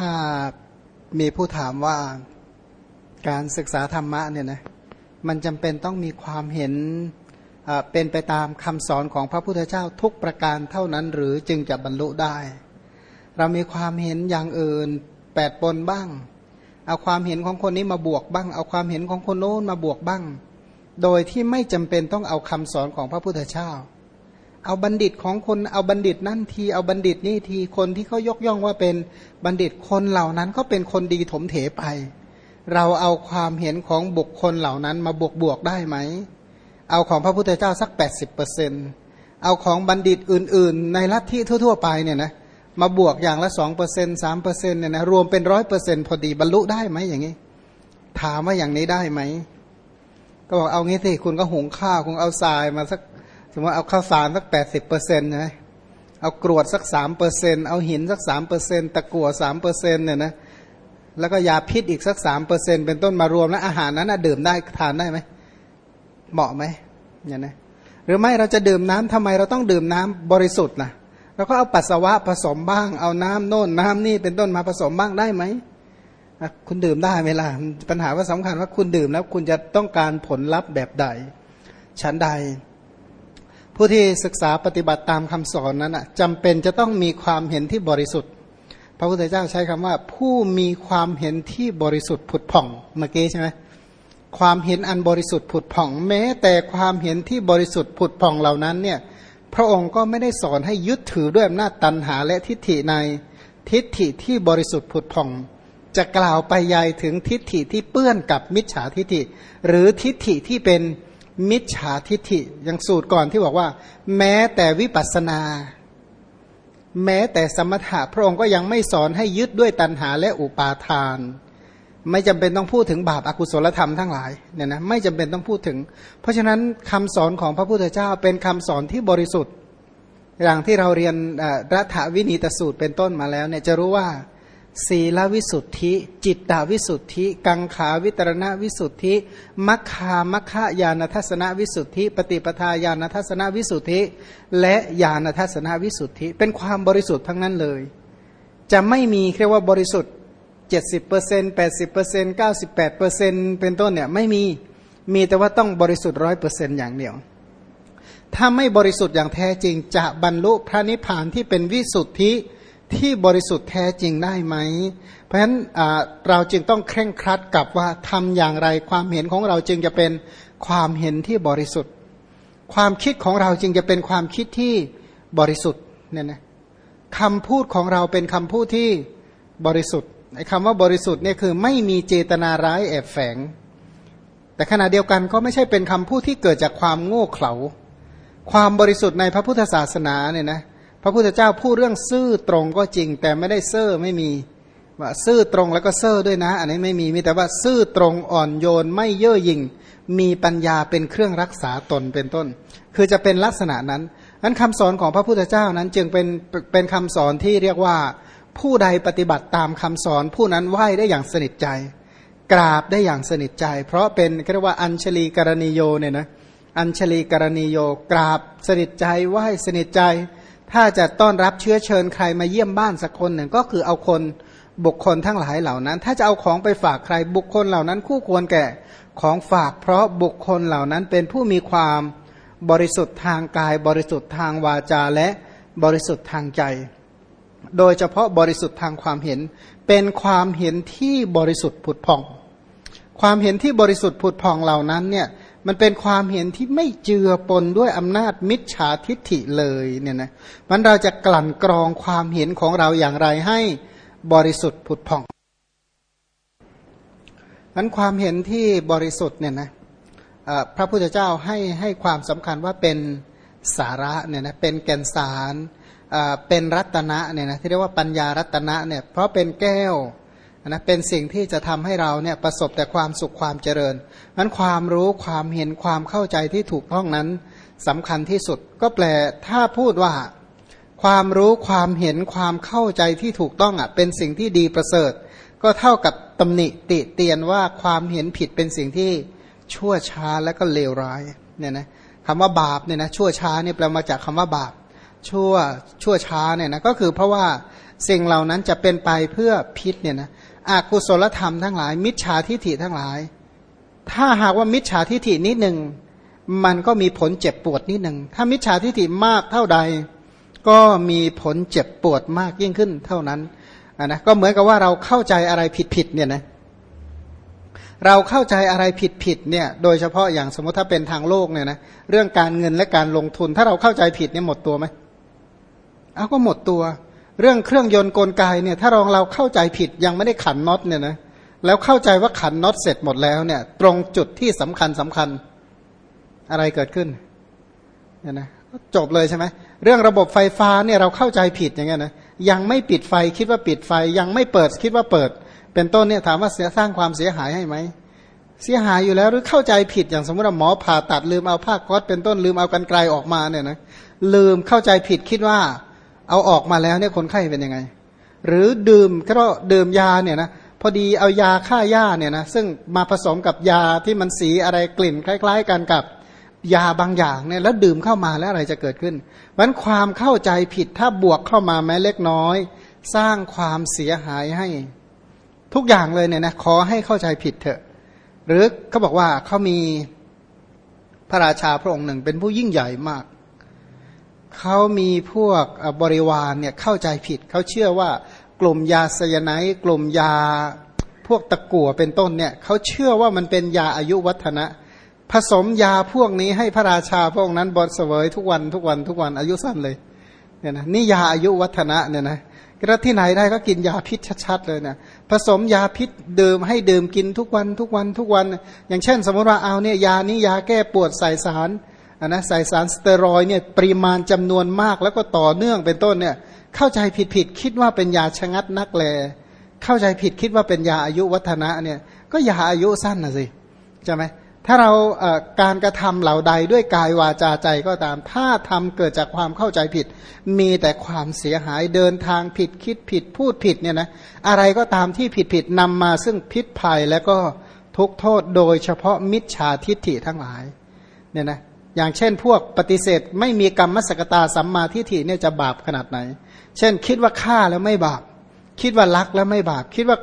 ถ้ามีผู้ถามว่าการศึกษาธรรมะเนี่ยนะมันจำเป็นต้องมีความเห็นเป็นไปตามคำสอนของพระพุทธเจ้าทุกประการเท่านั้น หรือจึงจะบรรลุได้ เรามีความเห็นอย่างอื่นแปดปนบ้าง เอาความเห็นของคนนี้มาบวกบ้าง เอาความเห็นของคนโน้นมาบวกบ้าง โดยที่ไม่จำเป็นต้องเอาคำสอนของพระพุทธเจ้า เอาบัณฑิตของคนเอาบัณฑิตนั่นทีเอาบัณฑิตนี่ทีคนที่เขายกย่องว่าเป็นบัณฑิตคนเหล่านั้นก็เป็นคนดีถมเถไป เราเอาความเห็นของบุคคลเหล่านั้นมาบวกบวกได้ไหม เอาของพระพุทธเจ้าสัก 80%เอาของบัณฑิตอื่น ๆ ในลัทธิทั่ว ๆ ไปเนี่ยนะมาบวกอย่างละ2% 3%เนี่ยนะรวมเป็นร้อยเปอร์เซ็นพอดีบรรลุได้ไหมอย่างนี้ ถามว่าอย่างนี้ได้ไหม ก็บอกเอางี้สิคุณก็หุงข้าวคุณเอาทรายมาสัก สมมติเอาข้าวสารสัก80%นต์นะเอากรวดสัก3%เปอร์เซ็นต์เอาหินสัก3%ตะกั่ว3%เปอร์เซ็นต์เนี่ยนะแล้วก็ยาพิษอีกสัก3%เปอร์เซ็นต์เป็นต้นมารวมแล้วอาหารนั้นดื่มได้ทานได้ไหมเหมาะไหมเนี่ยนะหรือไม่เราจะดื่มน้ำทำไมเราต้องดื่มน้ำบริสุทธิ์นะเราก็เอาปัสสาวะผสมบ้าง เอาน้ำโน่นน้ำนี่เป็นต้นมาผสมบ้างได้ไหมคุณดื่มได้ไหมล่ะปัญหาว่าสำคัญว่าคุณดื่มแล้วคุณจะต้องการผลลัพธ์แบบใดชั้นใด ผู้ที่ศึกษาปฏิบัติตามคำสอนนั้นจำเป็นจะต้องมีความเห็นที่บริสุทธิ์ พระพุทธเจ้าใช้คำว่า ผู้มีความเห็นที่บริสุทธิ์ผุดผ่องเมื่อกี้ใช่ไหมความเห็นอันบริสุทธิ์ผุดผ่อง แม้ แต่ความเห็นที่บริสุทธิ์ผุดผ่องเหล่านั้นเนี่ยพระองค์ก็ไม่ได้สอนให้ยึดถือด้วยอำนาจตันหาและทิฏฐิในทิฏฐิที่บริสุทธิ์ผุดผ่อง จะกล่าวไปยายถึงทิฏฐิที่เปื้อนกับมิจฉาทิฏฐิ หรือทิฏฐิที่เป็น มิจฉาทิฏฐิอย่างสูตรก่อนที่บอกว่า แม้แต่วิปัสนา แม้แต่สมถะพระองค์ก็ยังไม่สอนให้ยึดด้วยตันหาและอุปาทาน ไม่จำเป็นต้องพูดถึงบาปอากุศลธรรมทั้งหลายเนี่ยนะไม่จำเป็นต้องพูดถึง เพราะฉะนั้นคำสอนของพระพุทธเจ้าเป็นคำสอนที่บริสุทธิ์อย่างที่เราเรียนรัฐวินีตสูตรเป็นต้นมาแล้วเนี่ยจะรู้ว่า ศีลวิสุทธิ จิตตาวิสุทธิ กังขาวิตรณวิสุทธิ มัคคามัคคายานทัศนวิสุทธิ ปฏิปทาญาณทัศนวิสุทธิ และญาณทัศนวิสุทธิ เป็นความบริสุทธิ์ทั้งนั้นเลย จะไม่มีเรียกว่าบริสุทธิ์เจ็ดสิบเปอร์เซ็นต์แปดสิบเปอร์เซ็นต์เก้าสิบแปดเปอร์เซ็นต์เป็นต้นเนี่ยไม่มีมีแต่ว่าต้องบริสุทธิ์ร้อยเปอร์เซ็นต์อย่างเดียว ถ้าไม่บริสุทธิ์อย่างแท้จริงจะบรรลุพระนิพพานที่เป็นวิสุทธิ ที่บริสุทธิ์แท้จริงได้ไหม เพราะฉะนั้นเราจึงต้องเคร่งครัดกับว่าทำอย่างไรความเห็นของเราจึงจะเป็นความเห็นที่บริสุทธิ์ ความคิดของเราจึงจะเป็นความคิดที่บริสุทธิ์เนี่ยนะคำพูดของเราเป็นคำพูดที่บริสุทธิ์ไอ้คำว่าบริสุทธิ์เนี่ยคือไม่มีเจตนาร้ายแอบแฝง แต่ขณะเดียวกันก็ไม่ใช่เป็นคำพูดที่เกิดจากความโง่เขลา ความบริสุทธิ์ในพระพุทธศาสนาเนี่ยนะ พระพุทธเจ้าพูดเรื่องซื่อตรงก็จริง แต่ไม่ได้เซ่อไม่มีว่าซื่อตรงแล้วก็เซ่อด้วยนะ อันนี้ไม่มีมีแต่ว่าซื่อตรงอ่อนโยนไม่เย่อหยิ่งมีปัญญาเป็นเครื่องรักษาตนเป็นต้น คือจะเป็นลักษณะนั้นนั้นคำสอนของพระพุทธเจ้านั้นจึงเป็นเป็นคำสอนที่เรียกว่าผู้ใดปฏิบัติตามคำสอนผู้นั้นไหว้ได้อย่างสนิทใจ กราบได้อย่างสนิทใจ เพราะเป็นเรียกว่าอัญชลีกรณีโยเนี่ยนะอัญชลีกรณีโยกราบสนิทใจไหว้สนิทใจ ถ้าจะต้อนรับเชื้อเชิญใครมาเยี่ยมบ้านสักคนหนึ่งก็คือเอาคนบุคคลทั้งหลายเหล่านั้น ถ้าจะเอาของไปฝากใครบุคคลเหล่านั้น คู่ควรแก่ของฝาก เพราะบุคคลเหล่านั้นเป็นผู้มีความบริสุทธิ์ทางกาย บริสุทธิ์ทางวาจาและบริสุทธิ์ทางใจ โดยเฉพาะบริสุทธิ์ทางความเห็น เป็นความเห็นที่บริสุทธิ์ผุดผ่อง ความเห็นที่บริสุทธิ์ผุดผ่องเหล่านั้นเนี่ย มันเป็นความเห็นที่ไม่เจือปนด้วยอำนาจมิจฉาทิฏฐิเลยเนี่ยนะมันเราจะกลั่นกรองความเห็นของเราอย่างไรให้บริสุทธิ์ผุดผ่องนั้นความเห็นที่บริสุทธิ์เนี่ยนะพระพุทธเจ้าให้ให้ความสำคัญว่าเป็นสาระเนี่ยนะเป็นแก่นสารเป็นรัตนะเนี่ยนะที่เรียกว่าปัญญารัตนะเนี่ยเพราะเป็นแก้ว นะเป็นสิ่งที่จะทำให้เราเนี่ยประสบแต่ความสุขความเจริญนั้นความรู้ความเห็นความเข้าใจที่ถูกต้องนั้นสำคัญที่สุด ก็แปลถ้าพูดว่า ความรู้ความเห็นความเข้าใจที่ถูกต้องอะเป็นสิ่งที่ดีประเสริฐ ก็เท่ากับตำหนิติเตียนว่าความเห็นผิดเป็นสิ่งที่ชั่วช้าและก็เลวร้ายเนี่ยนะคำว่าบาปเนี่ยนะชั่วช้าเนี่ยแปลมาจากคำว่าบาปชั่วชั่วช้าเนี่ยนะก็คือเพราะว่าสิ่งเหล่านั้นจะเป็นไปเพื่อพิษเนี่ยนะ อกุศลธรรมทั้งหลาย มิจฉาทิฐิทั้งหลาย ถ้าหากว่ามิจฉาทิฐินิดหนึ่งมันก็มีผลเจ็บปวดนิดหนึ่งถ้ามิจฉาทิฐิมากเท่าใด ก็มีผลเจ็บปวดมากยิ่งขึ้นเท่านั้นนะก็เหมือนกับว่าเราเข้าใจอะไรผิดๆเนี่ยนะเราเข้าใจอะไรผิดผิดเนี่ย โดยเฉพาะอย่างสมมติถ้าเป็นทางโลกเนี่ยนะเรื่องการเงินและการลงทุน ถ้าเราเข้าใจผิดเนี่ยหมดตัวไหมเอาก็หมดตัว เรื่องเครื่องยนต์กลไกเนี่ยถ้าเราเราเข้าใจผิดยังไม่ได้ขันน็อตเนี่ยนะแล้วเข้าใจว่าขันน็อตเสร็จหมดแล้วเนี่ย ตรงจุดที่สำคัญสำคัญอะไรเกิดขึ้นเนี่ยนะจบเลยใช่ไหมเรื่องระบบไฟฟ้าเนี่ยเราเข้าใจผิดอย่างเงี้ยนะยังไม่ปิดไฟคิดว่าปิดไฟ ยังไม่เปิดคิดว่าเปิด เป็นต้นเนี่ยถามว่าเสียสร้างความเสียหายให้ไหมเสียหายอยู่แล้วหรือเข้าใจผิดอย่างสมมติว่าหมอผ่าตัดลืมเอาผ้าก๊อตเป็นต้นลืมเอากันไกลออกมาเนี่ยนะลืมเข้าใจผิดคิดว่า เอาออกมาแล้วเนี่ยคนไข้เป็นยังไง หรือดื่มก็ดื่มยาเนี่ยนะพอดีเอายาฆ่าหญ้าเนี่ยนะซึ่งมาผสมกับยาที่มันสีอะไรกลิ่น คล้าย ๆ กันกับยาบางอย่างเนี่ยแล้วดื่มเข้ามาแล้วอะไรจะเกิดขึ้นมันความเข้าใจผิดถ้าบวกเข้ามาแม้เล็กน้อย สร้างความเสียหายให้ ทุกอย่างเลยเนี่ยนะขอให้เข้าใจผิดเถอะ หรือเขาบอกว่าเขามีพระราชาพระองค์หนึ่งเป็นผู้ยิ่งใหญ่มาก เขามีพวกบริวารเนี่ยเข้าใจผิด เขาเชื่อว่ากลุ่มยาสยไนกลุ่มยาพวกตะกั่วเป็นต้นเนี่ยเขาเชื่อว่ามันเป็นยาอายุวัฒนะ ผสมยาพวกนี้ให้พระราชาพระองค์นั้นบดเสวยทุกวันทุกวันทุกวันอายุสั้นเลยเนี่ยนะนี่ยาอายุวัฒนะเนี่ยนะก็ที่ไหนได้ก็กินยาพิษชัดๆเลยเนะผสมยาพิษดื่มให้ดื่มกินทุกวันทุกวันทุกวัน อย่างเช่น สมมติว่าเอาเนี่ยยานี้ยาแก้ปวดใส่สาร อันนะใส่สารสเตียรอยเนี่ยปริมาณจำนวนมากแล้วก็ต่อเนื่องเป็นต้นเนี่ยเข้าใจผิดผิดคิดว่าเป็นยาชะงัดนักแล เข้าใจผิดคิดว่าเป็นยาอายุวัฒนะเนี่ยก็ยาอายุสั้นนะสิใช่ไหมถ้าเราการกระทำเหล่าใดด้วยกายวาจาใจก็ตาม ถ้าทำเกิดจากความเข้าใจผิด มีแต่ความเสียหายเดินทางผิดคิดผิดพูดผิดเนี่ยนะอะไรก็ตามที่ผิดผิดนำมาซึ่งพิษภัยแล้วก็ทุกโทษโดยเฉพาะมิจฉาทิฏฐิทั้งหลายเนี่ยนะ อย่างเช่นพวกปฏิเสธไม่มีกรรมมสกตาสัมมาทิฏฐิเนี่ยจะบาปขนาดไหน เช่น คิดว่าฆ่าแล้วไม่บาป คิดว่ารักแล้วไม่บาป คิดว่า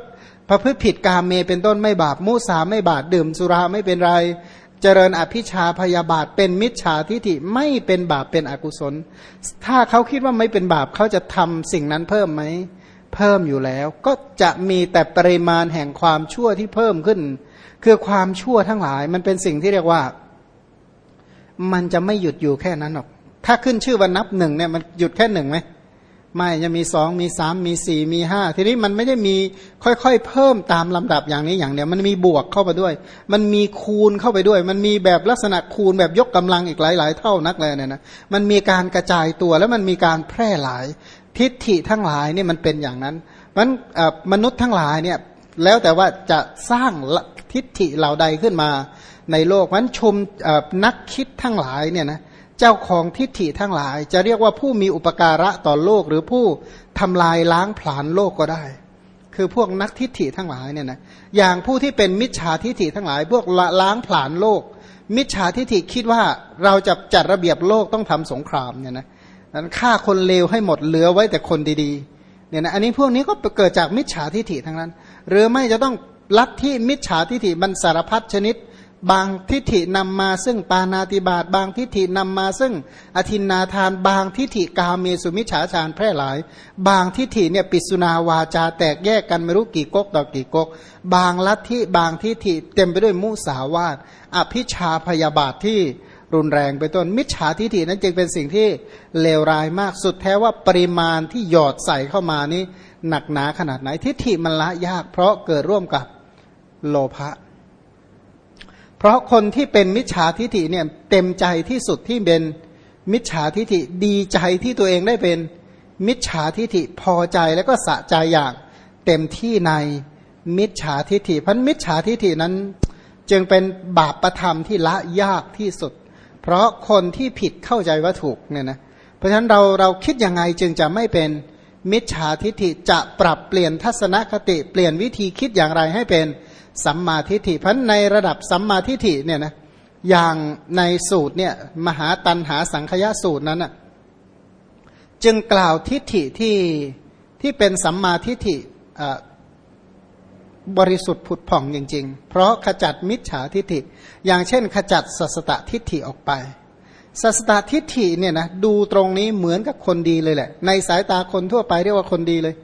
ประพฤติผิดกามเมเป็นต้นไม่บาปมุสาไม่บาปดื่มสุราไม่เป็นไร เจริญอภิชาพยาบาทเป็นมิจฉาทิฏฐิไม่เป็นบาปเป็นอกุศล ถ้าเขาคิดว่าไม่เป็นบาปเขาจะทำสิ่งนั้นเพิ่มไหมเพิ่มอยู่แล้ว ก็จะมีแต่ปริมาณแห่งความชั่วที่เพิ่มขึ้น คือความชั่วทั้งหลายมันเป็นสิ่งที่เรียกว่า มันจะไม่หยุดอยู่แค่นั้นหรอก ถ้าขึ้นชื่อว่านับหนึ่งเนี่ยมันหยุดแค่หนึ่งไหมไม่จะมีสองมีสามมีสี่มีห้าทีนี้มันไม่ได้มีค่อยๆ เพิ่มตามลำดับอย่างนี้อย่างเดียวมันมีบวกเข้าไปด้วย มันมีคูณเข้าไปด้วย มันมีแบบลักษณะคูณแบบยกกำลังอีกหลาย ๆ เท่านักเลยเนี่ยนะมันมีการกระจายตัวแล้วมันมีการแพร่หลายทิฏฐิทั้งหลายเนี่ยมันเป็นอย่างนั้นมันมนุษย์ทั้งหลายเนี่ยแล้วแต่ว่าจะสร้างทิฏฐิเหล่าใดขึ้นมา ในโลกมันชมนักคิดทั้งหลายเนี่ยนะเจ้าของทิฏฐิทั้งหลาย จะเรียกว่าผู้มีอุปการะต่อโลกหรือผู้ทำลายล้างผลาญโลกก็ได้ คือพวกนักทิฏฐิทั้งหลายเนี่ยนะอย่างผู้ที่เป็นมิจฉาทิฏฐิทั้งหลาย พวกล้างผลาญโลก มิจฉาทิฏฐิคิดว่าเราจะจัดระเบียบโลกต้องทำสงครามเนี่ยนะนั้นฆ่าคนเลวให้หมดเหลือไว้แต่คนดีๆเนี่ยนะอันนี้พวกนี้ก็เกิดจากมิจฉาทิฏฐิทั้งนั้น หรือไม่จะต้องลัทธิมิจฉาทิฏฐิบรรสารพัดชนิด บางทิฏฐินำมาซึ่งปานาติบาตบางทิฏฐินำมาซึ่งอธินนาทาน บางทิฏฐิกาเมสุมิฉาฌานแพร่หลาย บางทิฏฐิเนี่ยปิสุนาวาจาแตกแยกกันไม่รู้กี่ก๊กต่อกี่ก๊กบางลัทธิบางทิฏฐิเต็มไปด้วยมุสาวาทอภิชาพยาบาทที่รุนแรงไปต้นมิจฉาทิฏฐินั้นจึงเป็นสิ่งที่เลวร้ายมากสุดแท้ว่าปริมาณที่หยอดใส่เข้ามานี้หนักหนาขนาดไหนทิฏฐิมันละยากเพราะเกิดร่วมกับโลภะ เพราะคนที่เป็นมิจฉาทิฐิเนี่ยเต็มใจที่สุดที่เป็นมิจฉาทิฐิดีใจที่ตัวเองได้เป็นมิจฉาทิฐิพอใจแล้วก็สะใจอย่างเต็มที่ในมิจฉาทิฐิพันมิจฉาทิฐินั้น จึงเป็นบาปประธรรมที่ละยากที่สุด เพราะคนที่ผิดเข้าใจว่าถูกเนี่ยนะเพราะฉะนั้นเราเราคิดยังไงจึงจะไม่เป็นมิจฉาทิฐิจะปรับเปลี่ยนทัศนคติเปลี่ยนวิธีคิดอย่างไรให้เป็น สัมมาทิฏฐิพันในระดับสัมมาทิฏฐิเนี่ยนะอย่างในสูตรเนี่ยมหาตันหาสังขยสูตรนั้นอะจึงกล่าวทิฏฐิที่ที่เป็นสัมมาทิฏฐิบริสุทธิ์ผุดผ่องจริง ๆ เพราะขจัดมิจฉาทิฏฐิ อย่างเช่น ขจัดสัสตทิฏฐิออกไปสัสตทิฏฐิเนี่ยนะดูตรงนี้เหมือนกับคนดีเลยแหละ ในสายตาคนทั่วไปเรียกว่าคนดีเลย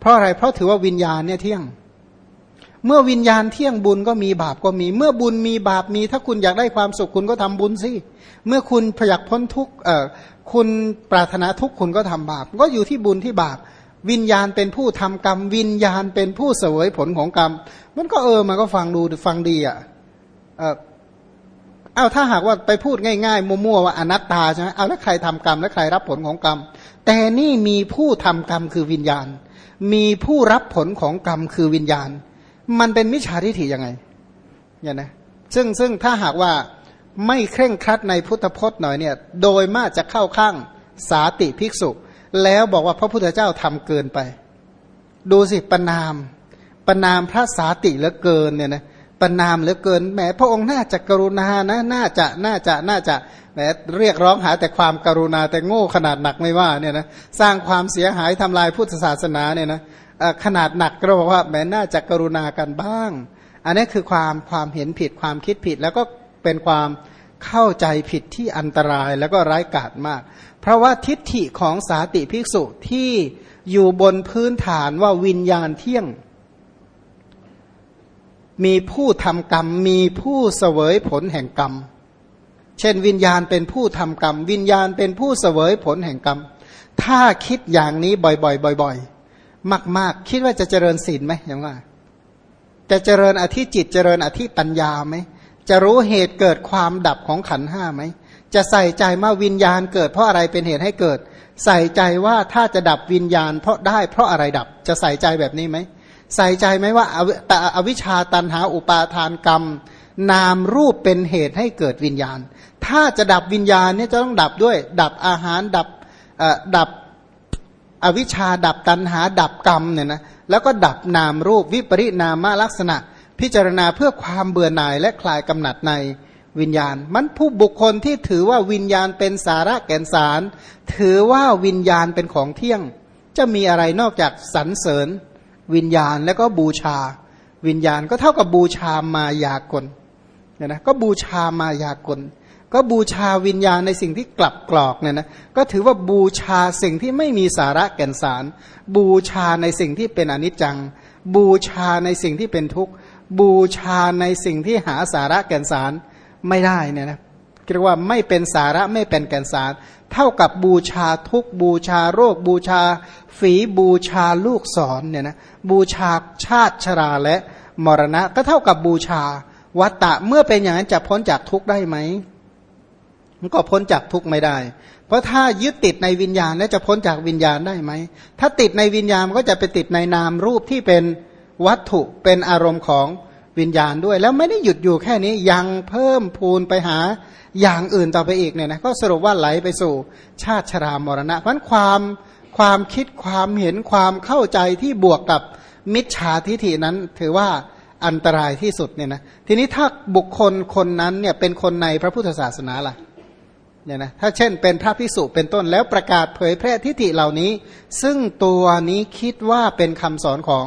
เพราะอะไรเพราะถือว่าวิญญาณเนี่ยเที่ยง เมื่อวิญญาณเที่ยงบุญก็มีบาปก็มี เมื่อบุญมีบาปมี ถ้าคุณอยากได้ความสุขคุณก็ทำบุญสิ เมื่อคุณอยากพ้นทุกเออคุณปรารถนาทุกข์คุณก็ทำบาป ก็อยู่ที่บุญที่บาป วิญญาณเป็นผู้ทำกรรม วิญญาณเป็นผู้เสวยผลของกรรม มันก็เออมันก็ฟังดูฟังดีอะเออเอาถ้าหากว่าไปพูดง่ายๆมั่วๆว่าอนัตตาใช่ไหมเอาแล้วใครทำกรรมแล้วใครรับผลของกรรม แต่นี่มีผู้ทำกรรมคือวิญญาณ มีผู้รับผลของกรรมคือวิญญาณ มันเป็นมิจฉาทิฏฐิยังไงเนี่ยนะซึ่งซึ่งถ้าหากว่าไม่เคร่งครัดในพุทธพจน์หน่อยเนี่ย โดยมากจะเข้าข้างสาติภิกษุ แล้วบอกว่าพระพุทธเจ้าทำเกินไป ดูสิปนามปนามพระสาติเหลือเกินเนี่ยนะปนามเหลือเกินแหมพระองค์น่าจะกรุณานะน่าจะน่าจะน่าจะแหมเรียกร้องหาแต่ความกรุณาแต่โง่ขนาดหนักไม่ว่าเนี่ยนะสร้างความเสียหายทำลายพุทธศาสนาเนี่ยนะ ขนาดหนักก็บอกว่าแหมน่าจะกรุณากันบ้าง อันนี้คือความความเห็นผิดความคิดผิด แล้วก็เป็นความเข้าใจผิดที่อันตรายแล้วก็ร้ายกาจมาก เพราะว่าทิฏฐิของสาติภิกษุที่อยู่บนพื้นฐานว่าวิญญาณเที่ยง มีผู้ทำกรรมมีผู้เสวยผลแห่งกรรม เช่นวิญญาณเป็นผู้ทำกรรม วิญญาณเป็นผู้เสวยผลแห่งกรรม ถ้าคิดอย่างนี้บ่อยๆบ่อยๆ มาก ๆ คิดว่าจะเจริญศีลไหมย่างว่าจะเจริญอธิจิตเจริญอธิปัญญาไหมจะรู้เหตุเกิดความดับของขันห้าไหมจะใส่ใจว่าวิญญาณเกิดเพราะอะไรเป็นเหตุให้เกิด ใส่ใจว่าถ้าจะดับวิญญาณ เพราะได้เพราะอะไรดับจะใส่ใจแบบนี้ไหมใส่ใจไหมว่าแต่อวิชชาตันหาอุปาทานกรรม นามรูปเป็นเหตุให้เกิดวิญญาณ ถ้าจะดับวิญญาณเนี่ยจะต้องดับด้วย ดับอาหารดับดับ อวิชชาดับตันหาดับกรรมเนี่ยนะแล้วก็ดับนามรูปวิปริณามลักษณะ พิจารณาเพื่อความเบื่อหน่ายและคลายกำหนัดในวิญญาณ มันผู้บุคคลที่ถือว่าวิญญาณเป็นสาระแก่นสาร ถือว่าวิญญาณเป็นของเที่ยง จะมีอะไรนอกจากสรรเสริญ วิญญาณแล้วก็บูชา วิญญาณก็เท่ากับบูชามายากลเนี่ยนะก็บูชามายากล ก็บูชาวิญญาณในสิ่งที่กลับกรอกเนี่ยนะก็ถือว่าบูชาสิ่งที่ไม่มีสาระแก่นสาร บูชาในสิ่งที่เป็นอนิจจัง บูชาในสิ่งที่เป็นทุกข์ บูชาในสิ่งที่หาสาระแก่นสารไม่ได้เนี่ยนะเรียกว่าไม่เป็นสาระไม่เป็นแก่นสาร เท่ากับบูชาทุกบูชาโรค บูชาฝีบูชาลูกศรเนี่ยนะบูชาชาติชราและมรณะ ก็เท่ากับบูชาวัตตะเมื่อเป็นอย่างนั้นจะพ้นจากทุกได้ไหม มันก็พ้นจากทุกไม่ได้ เพราะถ้ายึดติดในวิญญาณแล้วจะพ้นจากวิญญาณได้ไหม ถ้าติดในวิญญาณมันก็จะไปติดในนามรูปที่เป็นวัตถุเป็นอารมณ์ของวิญญาณด้วย แล้วไม่ได้หยุดอยู่แค่นี้ยังเพิ่มพูนไปหาอย่างอื่นต่อไปอีกเนี่ยนะก็สรุปว่าไหลไปสู่ชาติชรามรณะเพราะความความคิดความเห็นความเข้าใจที่บวกกับมิจฉาทิฐินั้นถือว่าอันตรายที่สุดเนี่ยนะทีนี้ถ้าบุคคลคนนั้นเนี่ยเป็นคนในพระพุทธศาสนาล่ะ เนี่ยนะถ้าเช่นเป็นพระพิสุเป็นต้นแล้วประกาศเผยแพร่ทิฏฐิเหล่านี้ ซึ่งตัวนี้คิดว่าเป็นคำสอนของ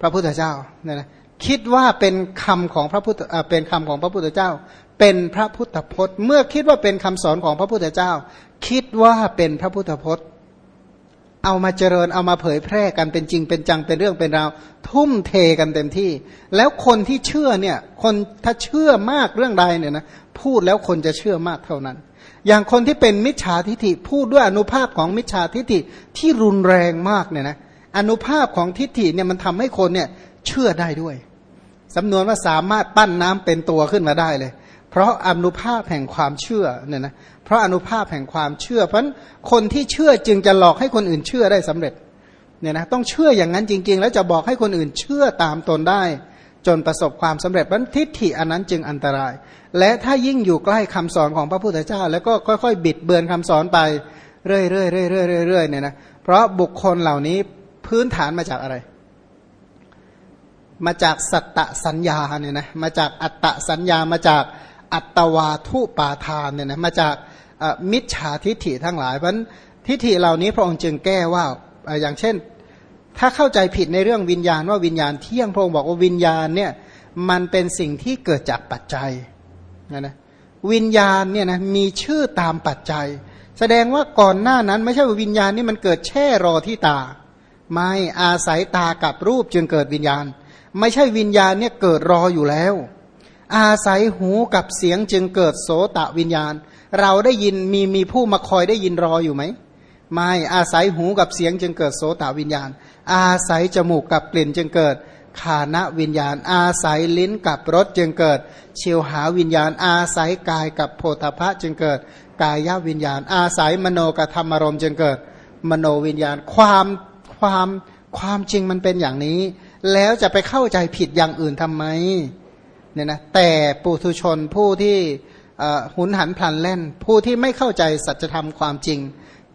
พระพุทธเจ้าเนี่ยนะคิดว่าเป็นคำของพระพุทธเป็นคำของพระพุทธเจ้า เป็นพระพุทธพจน์ เมื่อคิดว่าเป็นคำสอนของพระพุทธเจ้า คิดว่าเป็นพระพุทธพจน์ เอามาเจริญเอามาเผยแพร่กันเป็นจริงเป็นจังเป็นเรื่องเป็นราว ทุ่มเทกันเต็มที่ แล้วคนที่เชื่อเนี่ย คนถ้าเชื่อมากเรื่องใดเนี่ยนะพูดแล้วคนจะเชื่อมากเท่านั้น อย่างคนที่เป็นมิจฉาทิฏฐิพูดด้วยอนุภาพของมิจฉาทิฏฐิที่รุนแรงมากเนี่ยนะอนุภาพของทิฏฐิเนี่ยมันทำให้คนเนี่ยเชื่อได้ด้วยสำนวนว่าสามารถปั้นน้ำเป็นตัวขึ้นมาได้เลย ราะอนุภาพแห่งความเชื่อเนี่ยนะเพราะอนุภาพแห่งความเชื่อ เพราะคนที่เชื่อจึงจะหลอกให้คนอื่นเชื่อได้สำเร็จเนี่ยนะต้องเชื่ออย่างนั้นจริง ๆ แล้วจะบอกให้คนอื่นเชื่อตามตนได้ จนประสบความสำเร็จบันทิฏฐิอันนั้นจึงอันตราย และถ้ายิ่งอยู่ใกล้คำสอนของพระพุทธเจ้า แล้วก็ค่อยๆ บิดเบือนคำสอนไปเรื่อยๆเรื่อยๆเรื่อยๆเนี่ยนะเพราะบุคคลเหล่านี้พื้นฐานมาจากอะไร มาจากสัตตสัญญาเนี่ยนะมาจากอัตตสัญญามาจาก อัตวาทุปาทานเนี่ยนะมาจากมิจฉาทิฏฐิทั้งหลายเพราะททิฏฐิเหล่านี้พระองค์จึงแก้ว่าอย่างเช่น ถ้าเข้าใจผิดในเรื่องวิญญาณว่าวิญญาณเที่ยงพระองค์บอกว่าวิญญาณเนี่ยมันเป็นสิ่งที่เกิดจากปัจจัยนะนะวิญญาณเนี่ยนะมีชื่อตามปัจจัย แสดงว่าก่อนหน้านั้นไม่ใช่ว่าวิญญาณนี่มันเกิดแช่รอที่ตา ไม่อาศัยตากับรูปจึงเกิดวิญญาณ ไม่ใช่วิญญาณเนี่ยเกิดรออยู่แล้ว อาศัยหูกับเสียงจึงเกิดโสตะวิญญาณ เราได้ยินมีมีผู้มาคอยได้ยินรออยู่ไหมไม่อาศัยหูกับเสียงจึงเกิดโสตวิญญาณ อาศัยจมูกกับกลิ่นจึงเกิดคานวิญญาณ อาศัยลิ้นกับรสจึงเกิดเชียวหาวิญญาณ อาศัยกายกับโพธพะจึงเกิดกายวิญญาณ อาศัยมโนกับธรรมารมจึงเกิด มโนวิญญาณ ความความความจริงมันเป็นอย่างนี้ แล้วจะไปเข้าใจผิดอย่างอื่นทำไม เนี่ยนะแต่ปุถุชนผู้ที่หุนหันพลันเล่น ผู้ที่ไม่เข้าใจสัจธรรมความจริง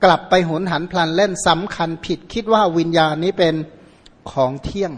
กลับไปหุนหันพลันเล่นสำคัญผิดคิดว่าวิญญาณนี้เป็นของเที่ยง